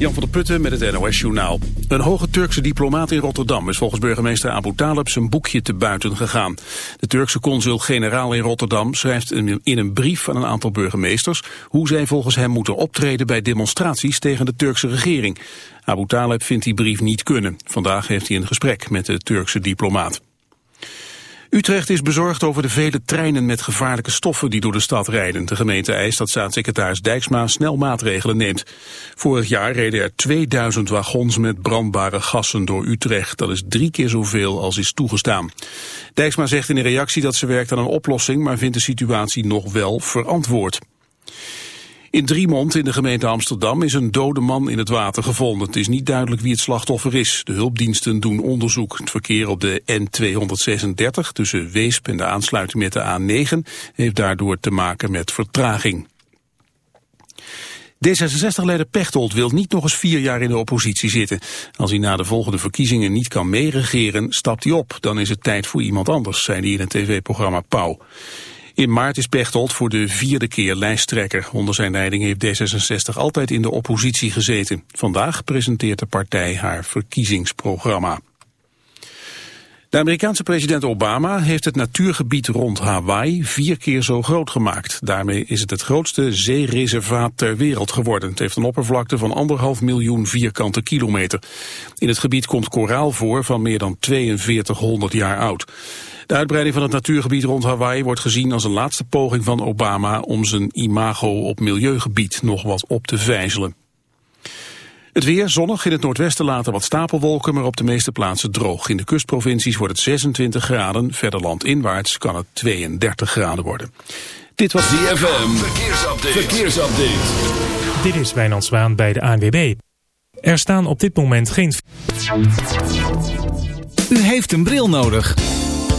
Jan van der Putten met het NOS-journaal. Een hoge Turkse diplomaat in Rotterdam is volgens burgemeester Abu Talib zijn boekje te buiten gegaan. De Turkse consul-generaal in Rotterdam schrijft in een brief aan een aantal burgemeesters hoe zij volgens hem moeten optreden bij demonstraties tegen de Turkse regering. Abu Talib vindt die brief niet kunnen. Vandaag heeft hij een gesprek met de Turkse diplomaat. Utrecht is bezorgd over de vele treinen met gevaarlijke stoffen die door de stad rijden. De gemeente eist dat staatssecretaris Dijksma snel maatregelen neemt. Vorig jaar reden er 2000 wagons met brandbare gassen door Utrecht. Dat is drie keer zoveel als is toegestaan. Dijksma zegt in een reactie dat ze werkt aan een oplossing, maar vindt de situatie nog wel verantwoord. In Driemond in de gemeente Amsterdam is een dode man in het water gevonden. Het is niet duidelijk wie het slachtoffer is. De hulpdiensten doen onderzoek. Het verkeer op de N236 tussen Weesp en de aansluiting met de A9 heeft daardoor te maken met vertraging. D66-leider Pechtold wil niet nog eens vier jaar in de oppositie zitten. Als hij na de volgende verkiezingen niet kan meeregeren, stapt hij op. Dan is het tijd voor iemand anders, zei hij in het tv-programma Pauw. In maart is Pechtold voor de vierde keer lijsttrekker. Onder zijn leiding heeft D66 altijd in de oppositie gezeten. Vandaag presenteert de partij haar verkiezingsprogramma. De Amerikaanse president Obama heeft het natuurgebied rond Hawaii vier keer zo groot gemaakt. Daarmee is het het grootste zeereservaat ter wereld geworden. Het heeft een oppervlakte van anderhalf miljoen vierkante kilometer. In het gebied komt koraal voor van meer dan 4200 jaar oud. De uitbreiding van het natuurgebied rond Hawaii wordt gezien als een laatste poging van Obama om zijn imago op milieugebied nog wat op te vijzelen. Het weer zonnig, in het noordwesten later wat stapelwolken, maar op de meeste plaatsen droog. In de kustprovincies wordt het 26 graden, verder landinwaarts kan het 32 graden worden. Dit was DFM, verkeersupdate. verkeersupdate. Dit is Wijnand Zwaan bij de ANWB. Er staan op dit moment geen... U heeft een bril nodig.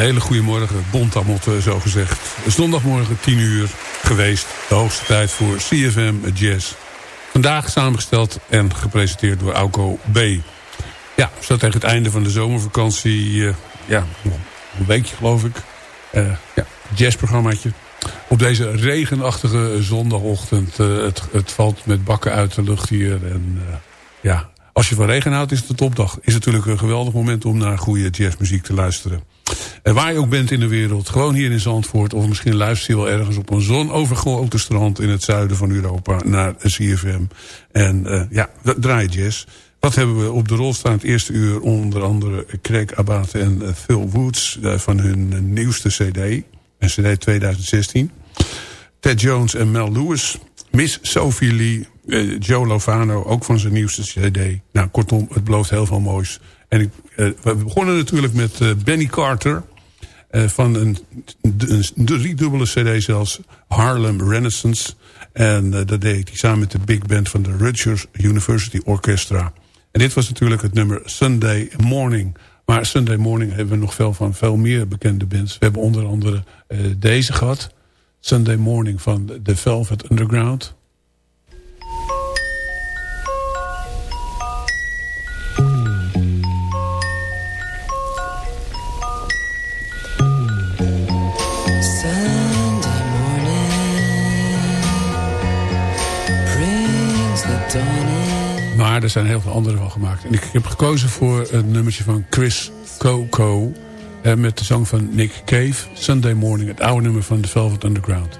Hele goede morgen, Bontamotte zo gezegd. Zondagmorgen 10 uur geweest. De hoogste tijd voor CFM Jazz. Vandaag samengesteld en gepresenteerd door Auko B. Ja, zo tegen het einde van de zomervakantie. Uh, ja, een weekje geloof ik. Uh, ja, jazzprogrammaatje. Op deze regenachtige zondagochtend. Het, het valt met bakken uit de lucht hier. En ja, als je van regen houdt is het de topdag. Is natuurlijk een geweldig moment om naar goede jazzmuziek te luisteren. Waar je ook bent in de wereld, gewoon hier in Zandvoort... of misschien luister je wel ergens op een zonovergoten strand... in het zuiden van Europa naar CFM. En uh, ja, draai jazz. Wat hebben we op de rol staan het eerste uur? Onder andere Craig Abate en uh, Phil Woods uh, van hun nieuwste cd. Cd 2016. Ted Jones en Mel Lewis. Miss Sophie Lee. Joe Lovano, ook van zijn nieuwste cd. Nou, kortom, het belooft heel veel moois. En ik, we begonnen natuurlijk met Benny Carter. Uh, van een, een, driedubbele cd zelfs. Harlem Renaissance. En dat deed hij samen met de big band van de Rutgers University Orchestra. En dit was natuurlijk het nummer Sunday Morning. Maar Sunday Morning hebben we nog veel van veel meer bekende bands. We hebben onder andere deze gehad. Sunday Morning van The Velvet Underground. Er zijn heel veel andere van gemaakt. En ik heb gekozen voor een nummertje van Chris Coco. Eh, met de zang van Nick Cave. Sunday Morning, het oude nummer van The Velvet Underground.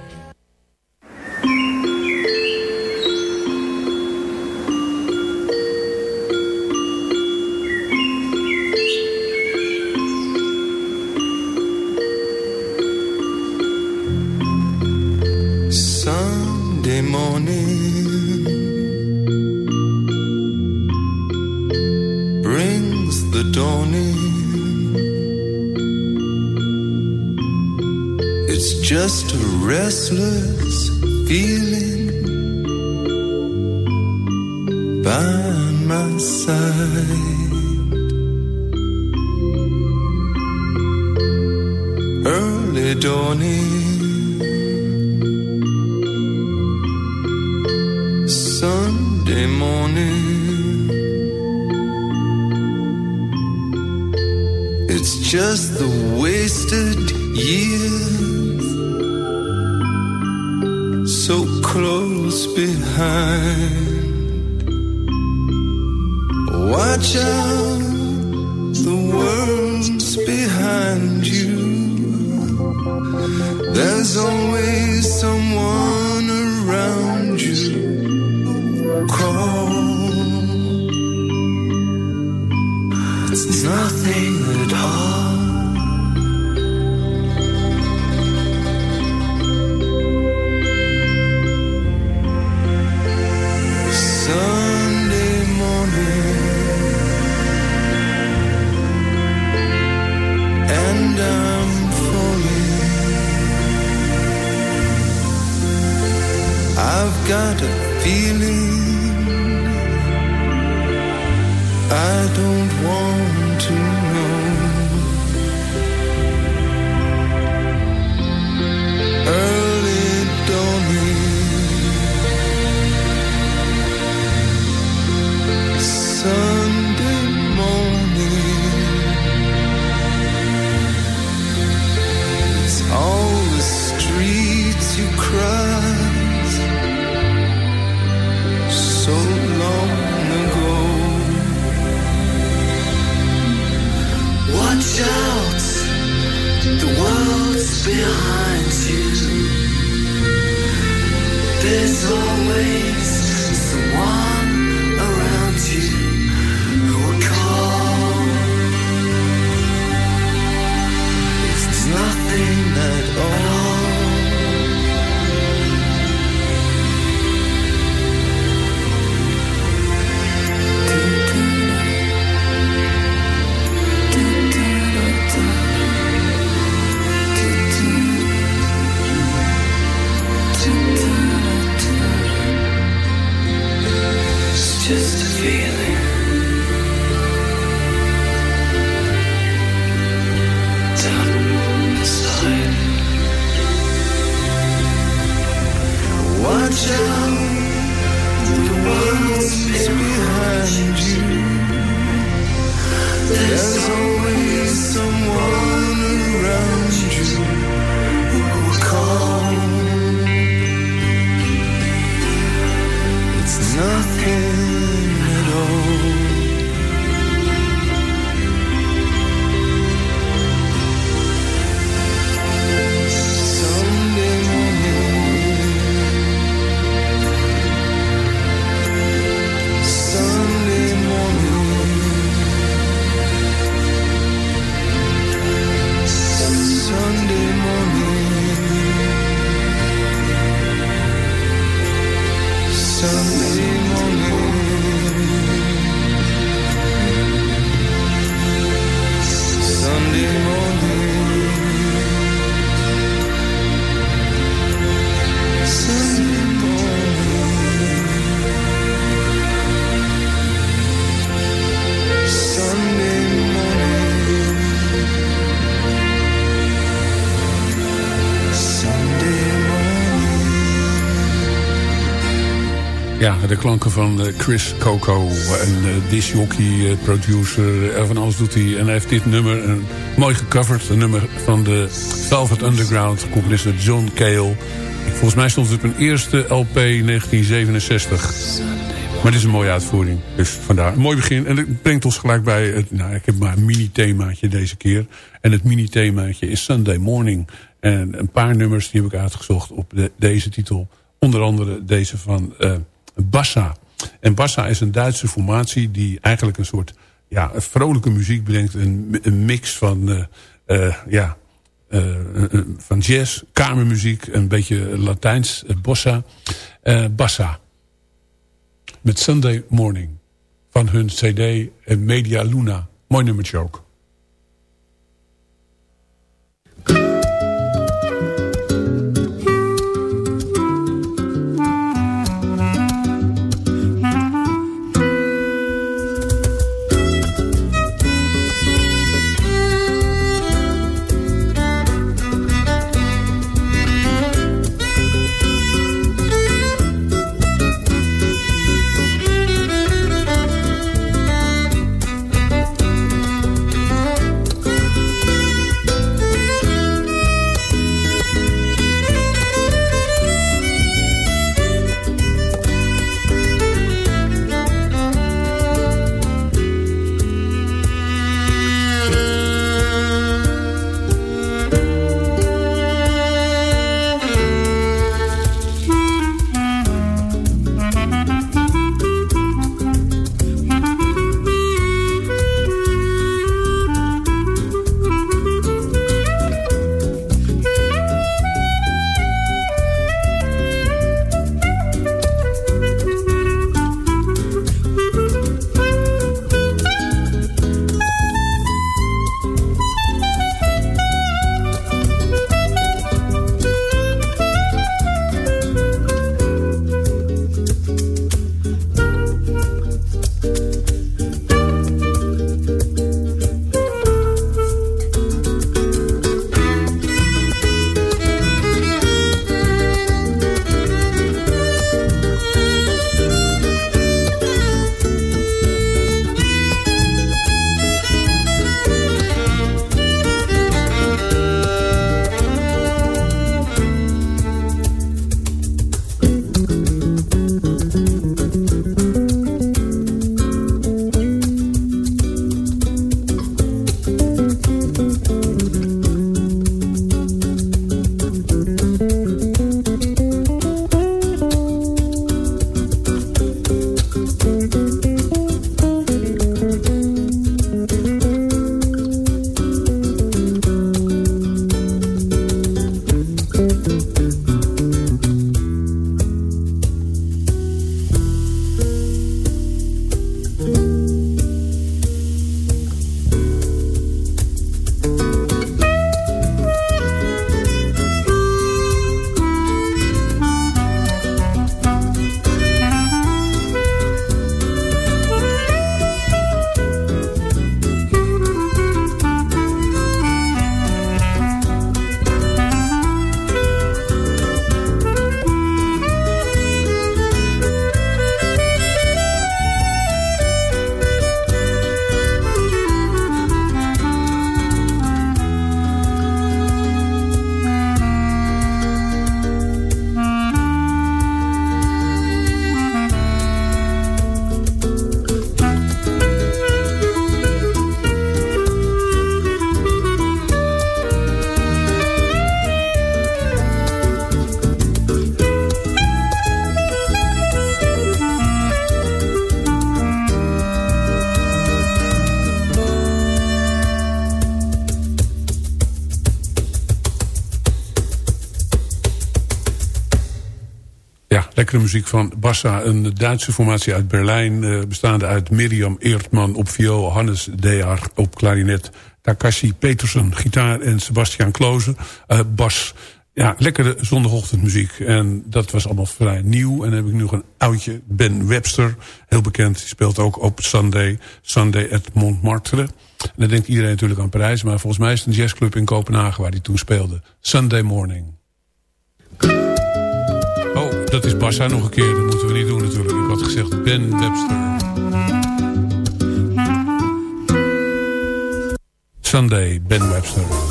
Klanken van eh, Chris Coco. Een uh, disjockey, producer, uh, van alles doet hij. En hij heeft dit nummer een, mooi gecoverd. Een nummer van de Velvet Underground, componist John Cale. Volgens mij stond het op een eerste LP 1967. Maar dit is een mooie uitvoering. Dus vandaar een mooi begin. En dat brengt ons gelijk bij... Het, nou, ik heb maar een mini-themaatje deze keer. En het mini-themaatje is Sunday Morning. En een paar nummers die heb ik uitgezocht op de, deze titel. Onder andere deze van uh, Bassa. En Bassa is een Duitse formatie die eigenlijk een soort ja, vrolijke muziek brengt. Een, een mix van, uh, uh, ja, van jazz, kamermuziek, een beetje Latijns, bossa. Bassa. Met Sunday Morning. Van hun cd Media Luna. Mooi nummertje ook. Lekkere muziek van Bassa. Een Duitse formatie uit Berlijn. Uh, bestaande uit Mirjam Eertman op viool. Hannes Dear op klarinet. Takashi Petersen gitaar en Sebastian Klozen uh, bas. Ja, lekkere zondagochtendmuziek. En dat was allemaal vrij nieuw. En dan heb ik nu nog een oudje. Ben Webster, heel bekend. Die speelt ook op Sunday. Sunday at Montmartre. En dan denkt iedereen natuurlijk aan Parijs. Maar volgens mij is het een jazzclub in Kopenhagen waar hij toen speelde. Sunday Morning. Dat is Bassa nog een keer. Dat moeten we niet doen natuurlijk. Ik had gezegd Ben Webster. Sunday, Ben Webster.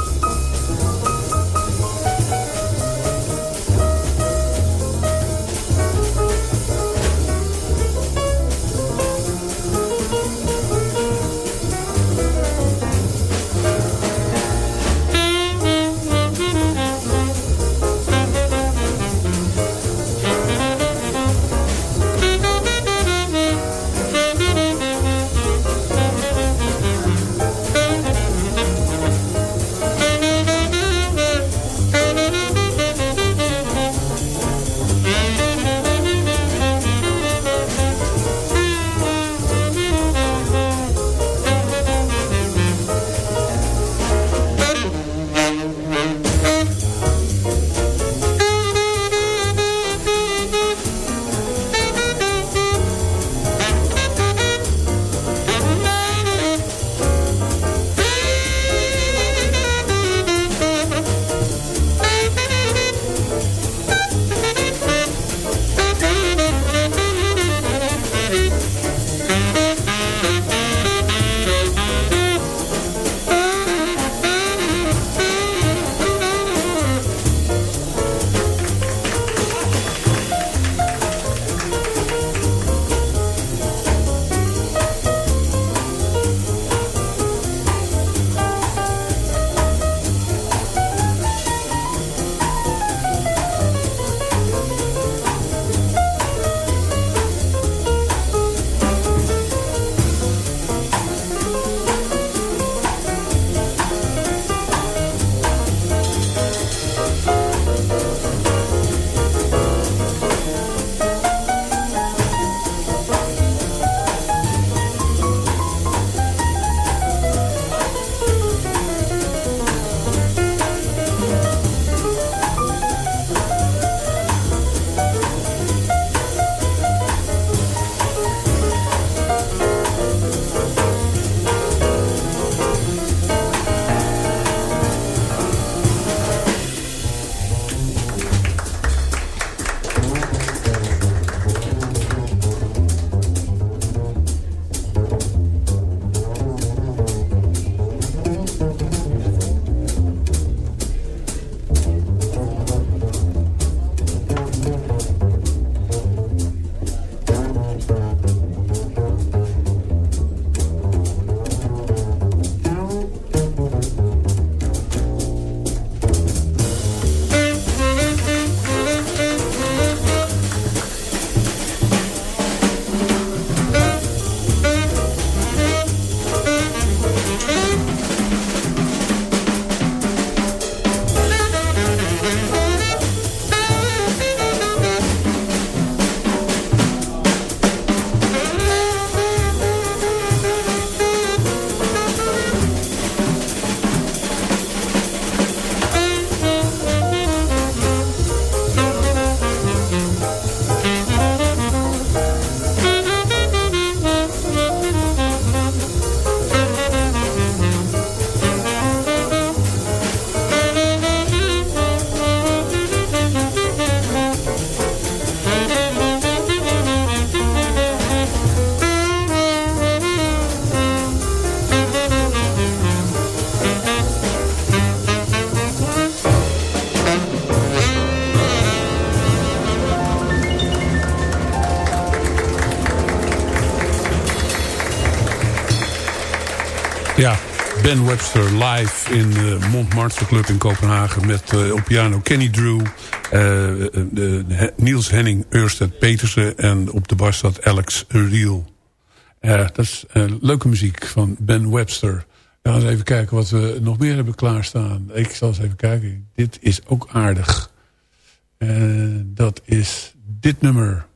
Ben Webster live in de Montmartre Club in Kopenhagen... met uh, op piano Kenny Drew, uh, Niels Henning Ørsted Petersen... en op de bar staat Alex Riel. dat is leuke muziek van Ben Webster. We eens even kijken wat we nog meer hebben klaarstaan. Ik zal eens even kijken. Dit is ook aardig. dat is dit nummer...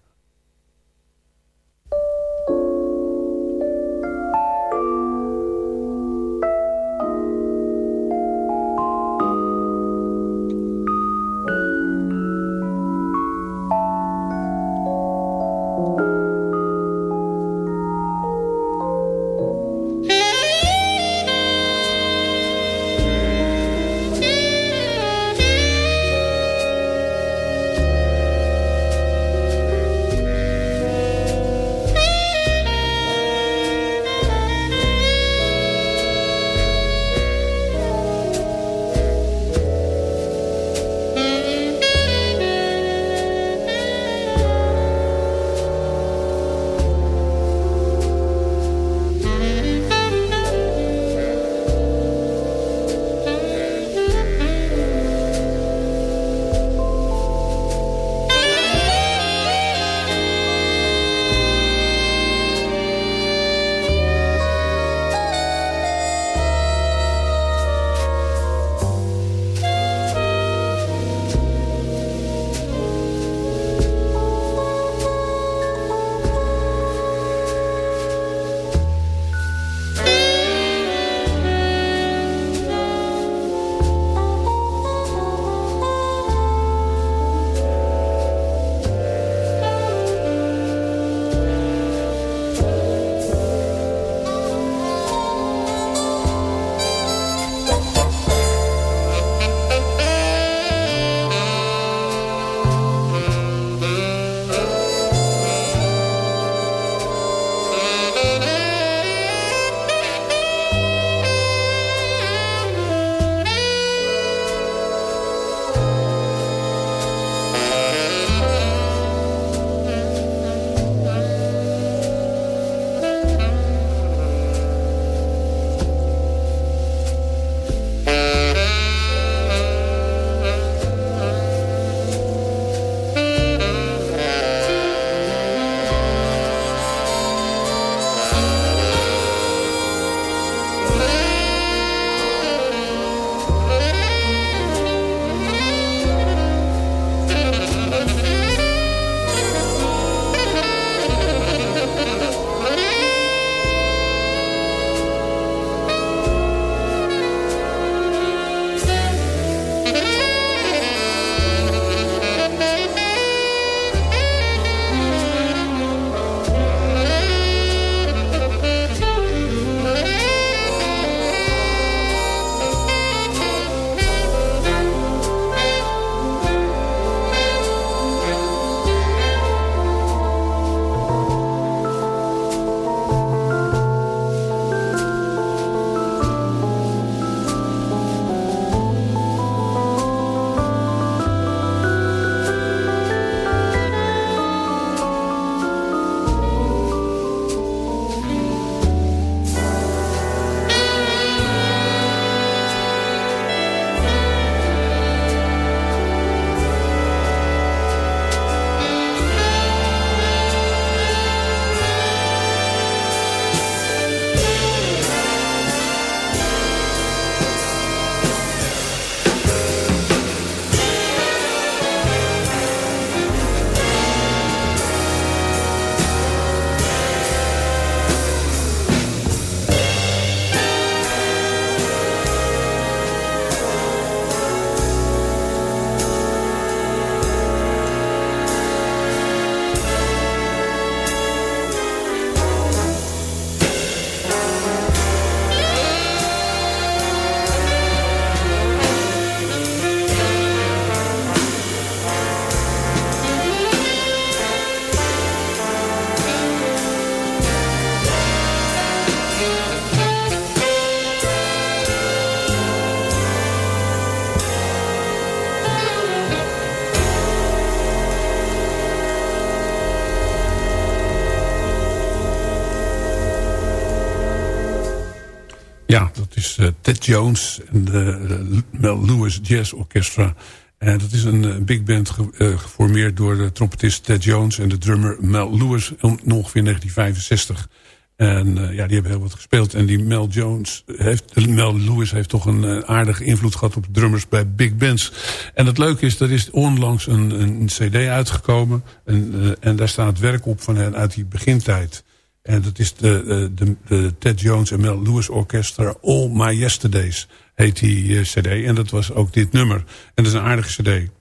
Ted Jones en de Mel Lewis Jazz Orchestra. En dat is een big band ge uh, geformeerd door de trompetist Ted Jones... en de drummer Mel Lewis in ongeveer 1965. En ja, die hebben heel wat gespeeld. En die Mel Jones heeft, Mel Lewis heeft toch een aardige invloed gehad op drummers bij big bands. En het leuke is, er is onlangs een, een cd uitgekomen. En, en daar staat werk op van hen uit die begintijd. En dat is de, de, de Ted Jones en Mel Lewis Orchestra All My Yesterdays heet die uh, cd. En dat was ook dit nummer. En dat is een aardige cd.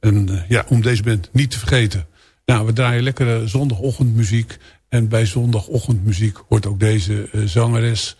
En uh, ja, om deze band niet te vergeten. Nou, we draaien lekkere zondagochtendmuziek. En bij zondagochtendmuziek hoort ook deze uh, zangeres...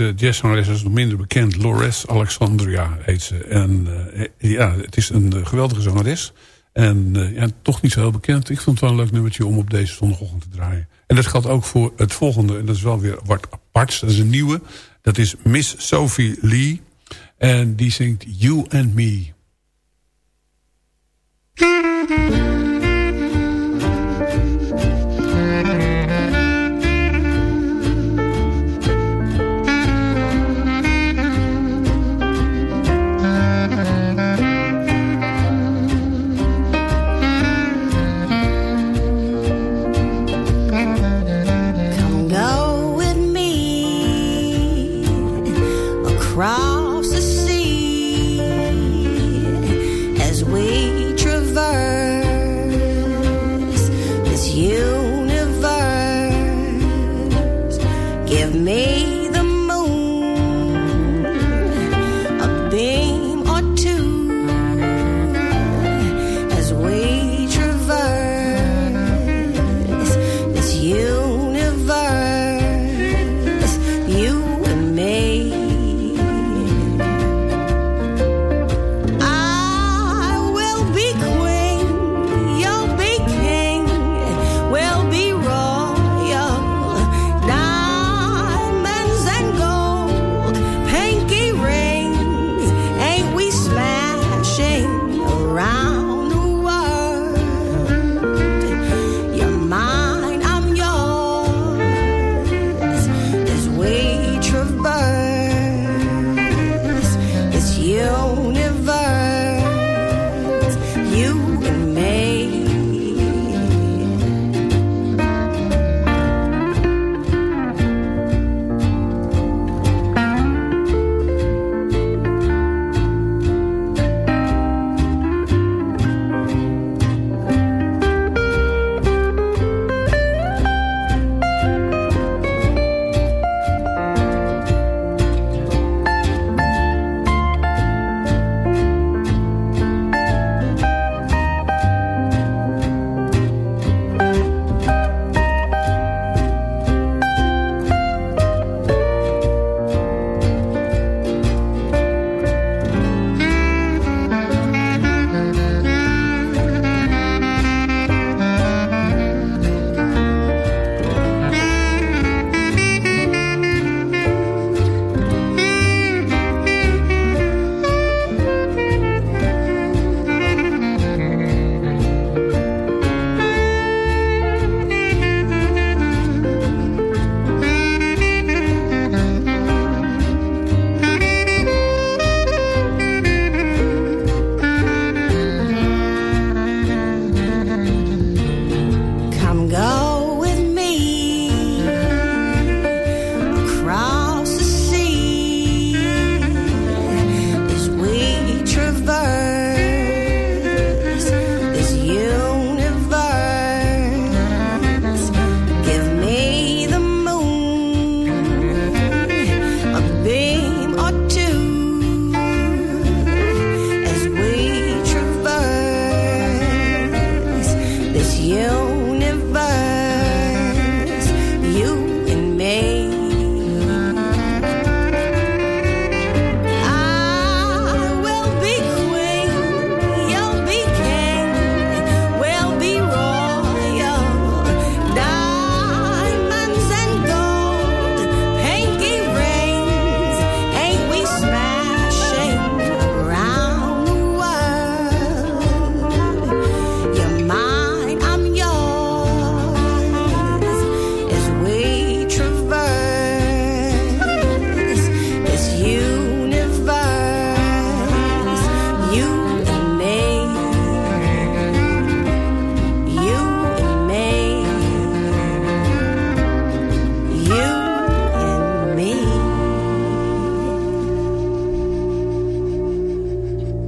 deze jazzzangeres is nog minder bekend. Lores Alexandria heet ze. En uh, ja, het is een uh, geweldige zangeres. En uh, ja, toch niet zo heel bekend. Ik vond het wel een leuk nummertje om op deze zondagochtend te draaien. En dat geldt ook voor het volgende. En dat is wel weer wat apart. Dat is een nieuwe. Dat is Miss Sophie Lee. En die zingt You and Me. across the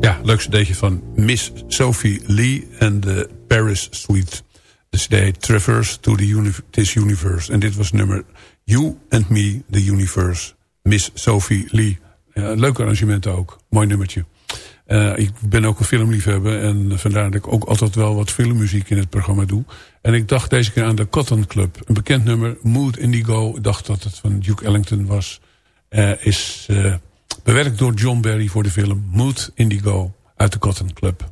Ja, leuk cd'tje van Miss Sophie Lee en de Paris Suite. De cd Traverse to the uni This Universe. En dit was nummer You and Me, The Universe. Miss Sophie Lee. Ja, leuk arrangement ook. Mooi nummertje. Eh, ik ben ook een filmliefhebber en vandaar dat ik ook altijd wel wat filmmuziek in het programma doe. En ik dacht deze keer aan de Cotton Club. Een bekend nummer, Mood Indigo. Ik dacht dat het van Duke Ellington was. Eh, is eh, bewerkt door John Barry voor de film Mood Indigo uit de Cotton Club.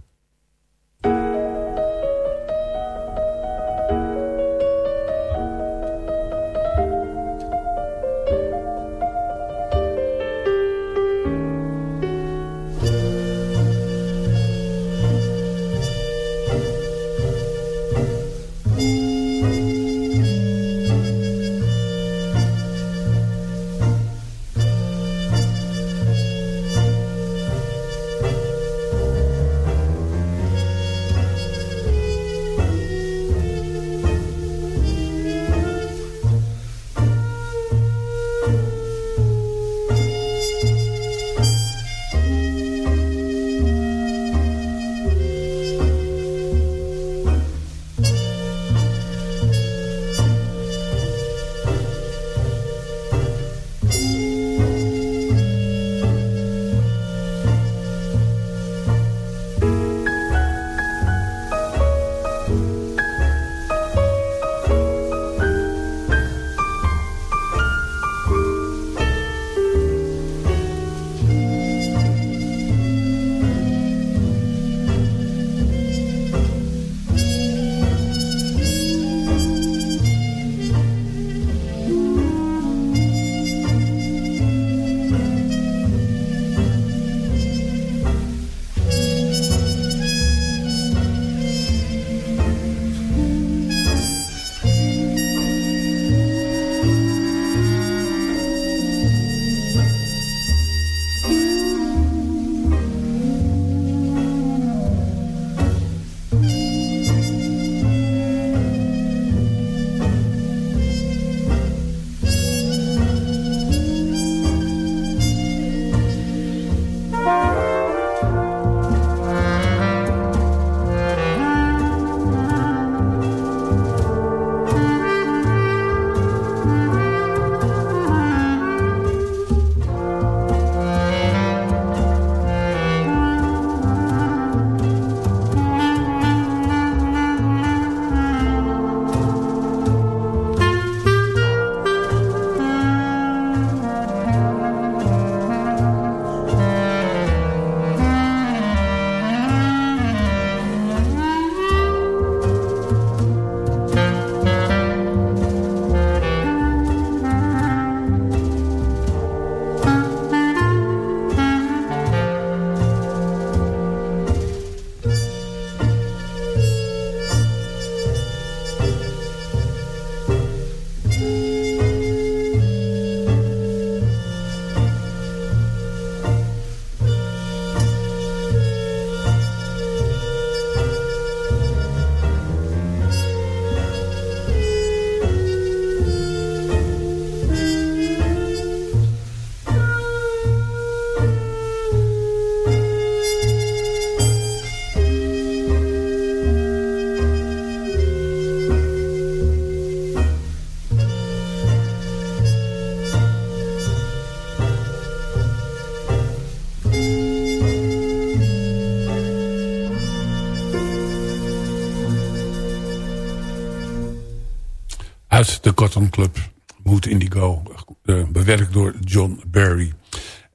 Cotton Club. Mood Indigo. Uh, bewerkt door John Barry.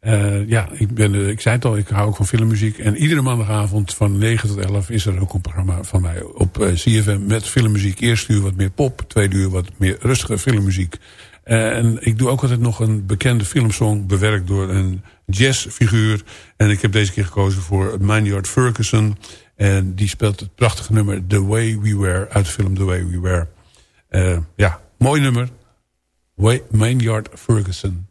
Uh, ja, ik, ben, uh, ik zei het al, ik hou ook van filmmuziek. En iedere maandagavond van 9 tot 11 is er ook een programma van mij op uh, CFM met filmmuziek. Eerste uur wat meer pop, tweede uur wat meer rustige filmmuziek. en ik doe ook altijd nog een bekende filmsong bewerkt door een jazzfiguur. En ik heb deze keer gekozen voor Maynard Ferguson. En die speelt het prachtige nummer The Way We Were uit de film The Way We Were. ja, mooi nummer. Maynard Ferguson.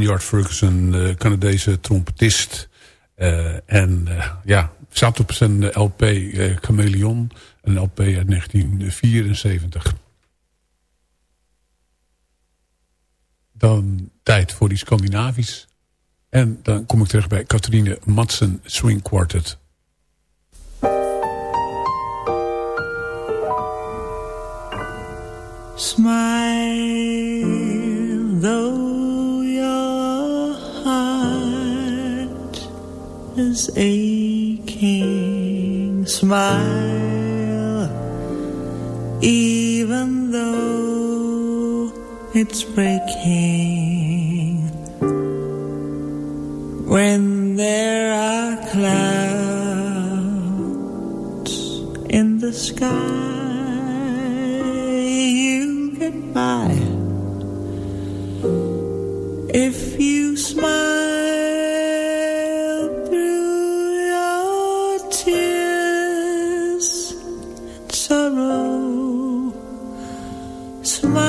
Ferguson, uh, Canadese trompetist. Uh, en uh, ja, zat op zijn LP Chameleon. Een LP uit 1974. Dan tijd voor die Scandinavisch. En dan kom ik terug bij Catharine Madsen Swing Quartet. Smile, His aching smile Even though it's breaking. When there are clouds in the sky You get by. If you smile smile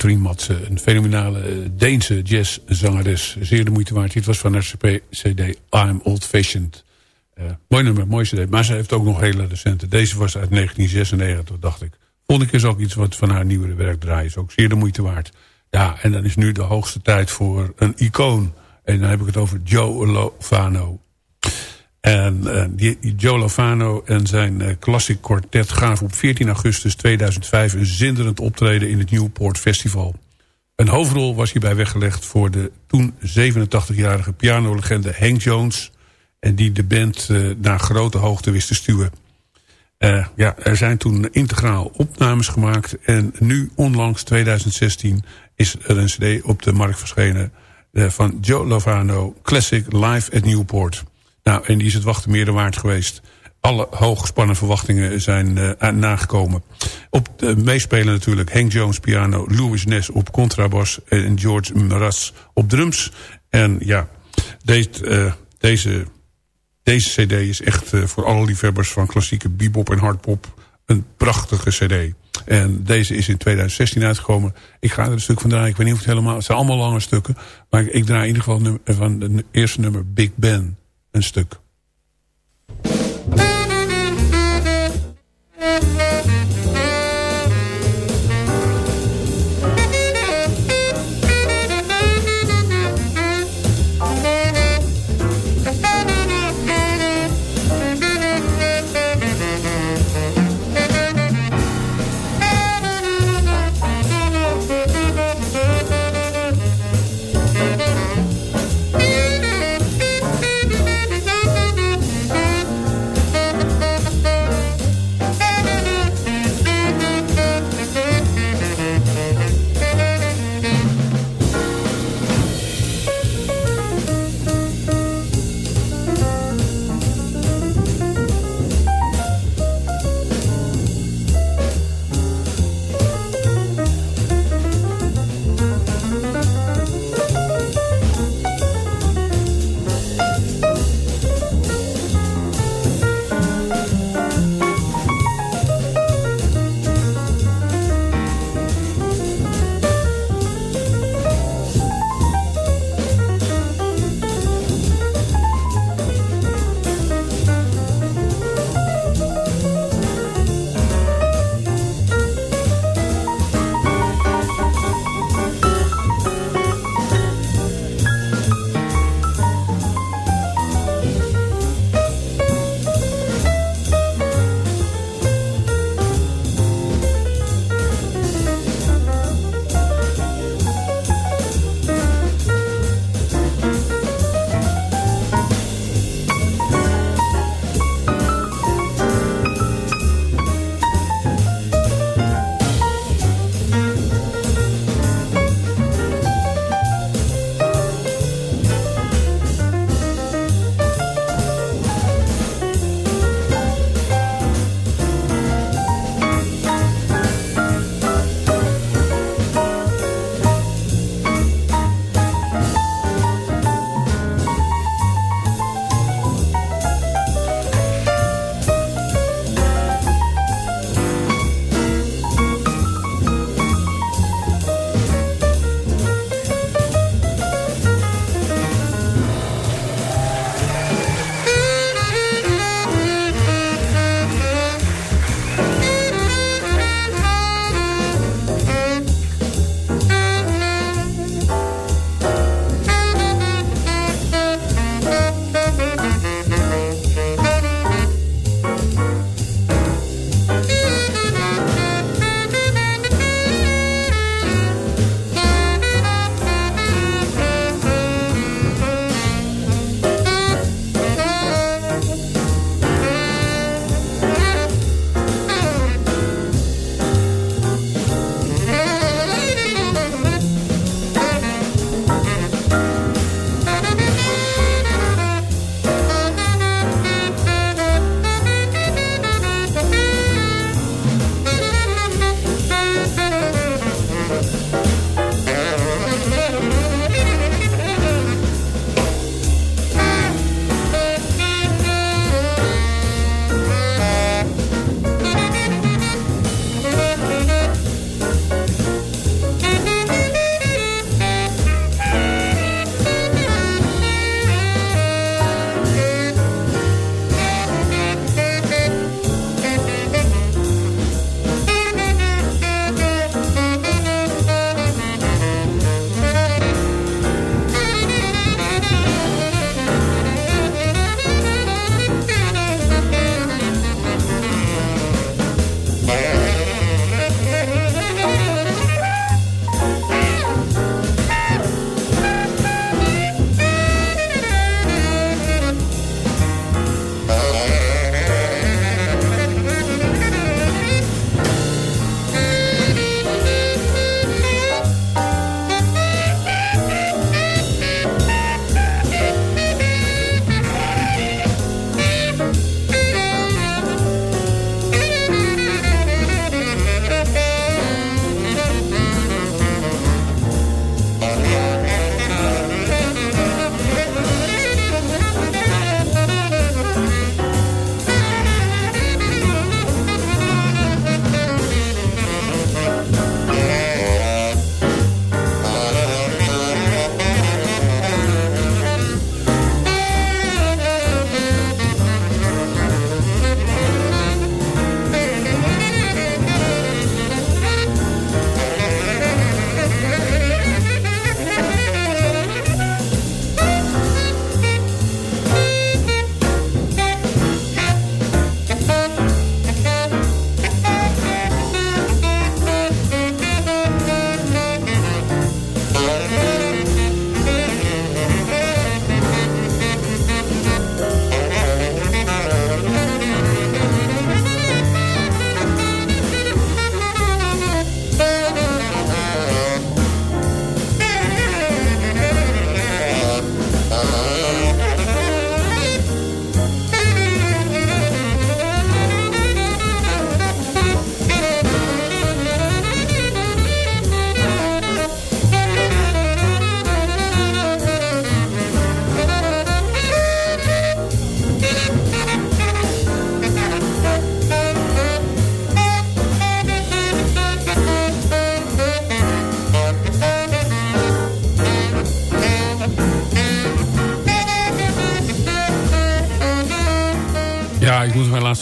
Katrien Matsen, een fenomenale eh, Deense jazzzangeres. Zeer de moeite waard. Dit was van haar CD I'm Old Fashioned. Eh, mooi nummer, mooi CD. Maar ze heeft ook nog hele recente. Deze was uit 1996, dacht ik. Volgende keer is ook iets wat van haar nieuwere werk draait. Is ook zeer de moeite waard. Ja, en dan is nu de hoogste tijd voor een icoon. En dan heb ik het over Joe Lovano. En die Joe Lovano en zijn Classic Quartet gaven op 14 augustus 2005 een zinderend optreden in het Newport Festival. Een hoofdrol was hierbij weggelegd voor de toen 87-jarige pianolegende Hank Jones... en die de band uh, naar grote hoogte wist te stuwen. ja, er zijn toen integraal opnames gemaakt... en nu, onlangs 2016, is er een cd op de markt verschenen... van Joe Lovano Classic Live at Newport... Nou, en die is het wachten meer dan waard geweest. alle hooggespannen verwachtingen zijn uh, nagekomen. Op de meespelen natuurlijk Hank Jones piano, Louis Ness op contrabas... en George Maras op drums. En ja, deze, uh, deze, deze cd is echt voor alle liefhebbers van klassieke bebop en hardpop... een prachtige cd. En deze is in 2016 uitgekomen. Ik ga er een stuk van draaien. Ik weet niet of het helemaal... Het zijn allemaal lange stukken. Maar ik, ik draai in ieder geval van het eerste nummer Big Ben een stuk.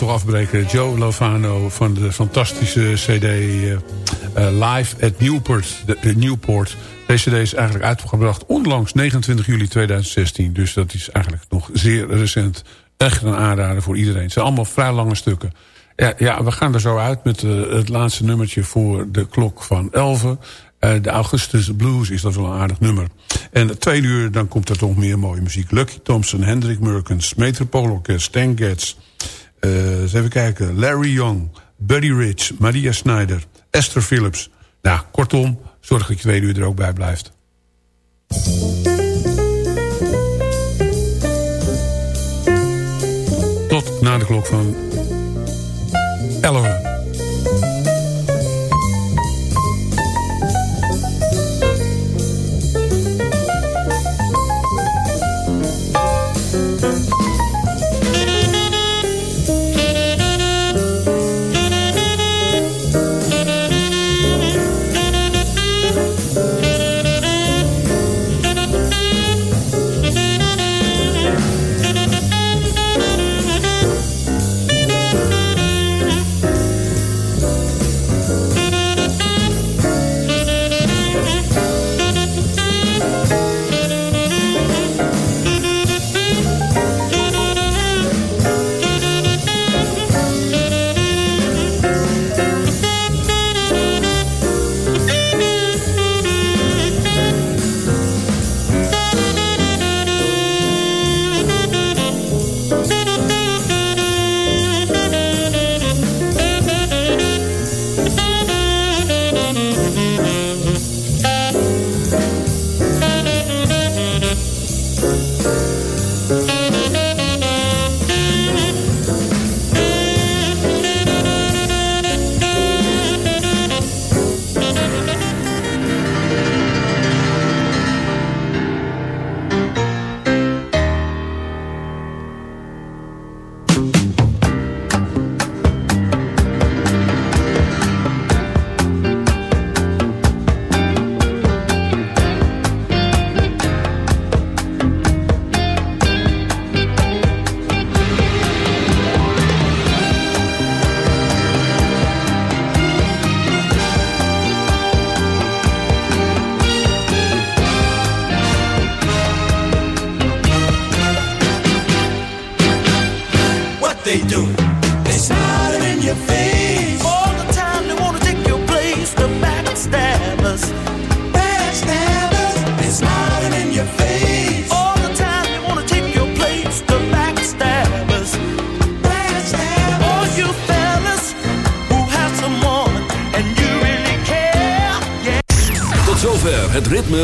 Afbreken. Joe Lovano van de fantastische cd eh, eh, Live at Newport. De, de Newport. Deze cd is eigenlijk uitgebracht onlangs 29 juli 2016. Dus dat is eigenlijk nog zeer recent. Echt een aanrader voor iedereen. Het zijn allemaal vrij lange stukken. Ja, ja we gaan er zo uit met eh, het laatste nummertje voor de klok van 11. de Augustus Blues is dat wel een aardig nummer. En twee uur dan komt er toch meer mooie muziek. Lucky Thompson, Hendrik Merkens, Metropoolorkest, Stan Getz... Uh, eens even kijken. Larry Young, Buddy Rich, Maria Snyder, Esther Phillips. Nou, kortom, zorg dat je twee uur er ook bij blijft. Tot na de klok van 11